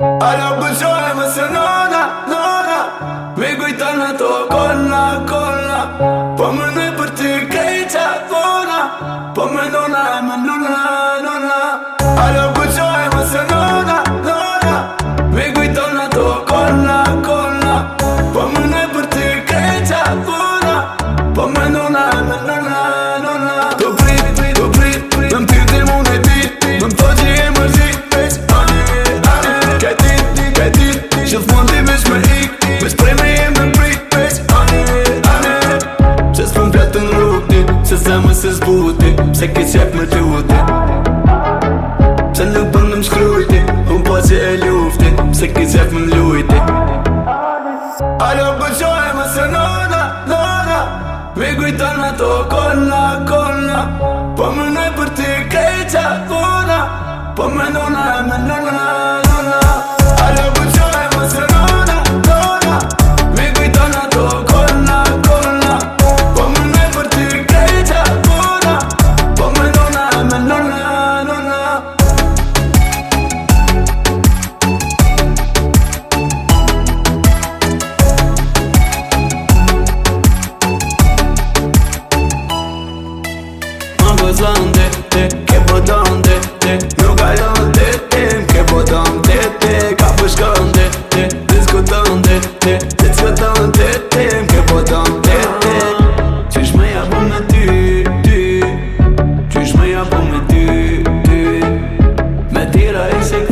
Alo bëgjojë më se nona, nona Me gujta në to kolla, kolla Po më në për ty krejqa fona Po më nona e më mluna, nona Alo bëgjojë më se nona, nona Me gujta në to kolla, kolla Po më në për ty krejqa fona Po më nona e më nona, nona futi Pse ki sep me tuti Pse nuk bëndë më shkryti Unë po si e lufti Pse ki sep me lujti Alo përqoj më së nona, nona Mi kujton me to kona, kona Po më nëj për ti kreqa, kona Po më nona e me nëna, zonde te ke bodon po te te nuk galon te te ke bodon po te te ka pushkon po te te diskuton te te te diskuton te te ke bodon te te tish me ja bom me ty ty tish me ja bom me ty ty me tira e se ka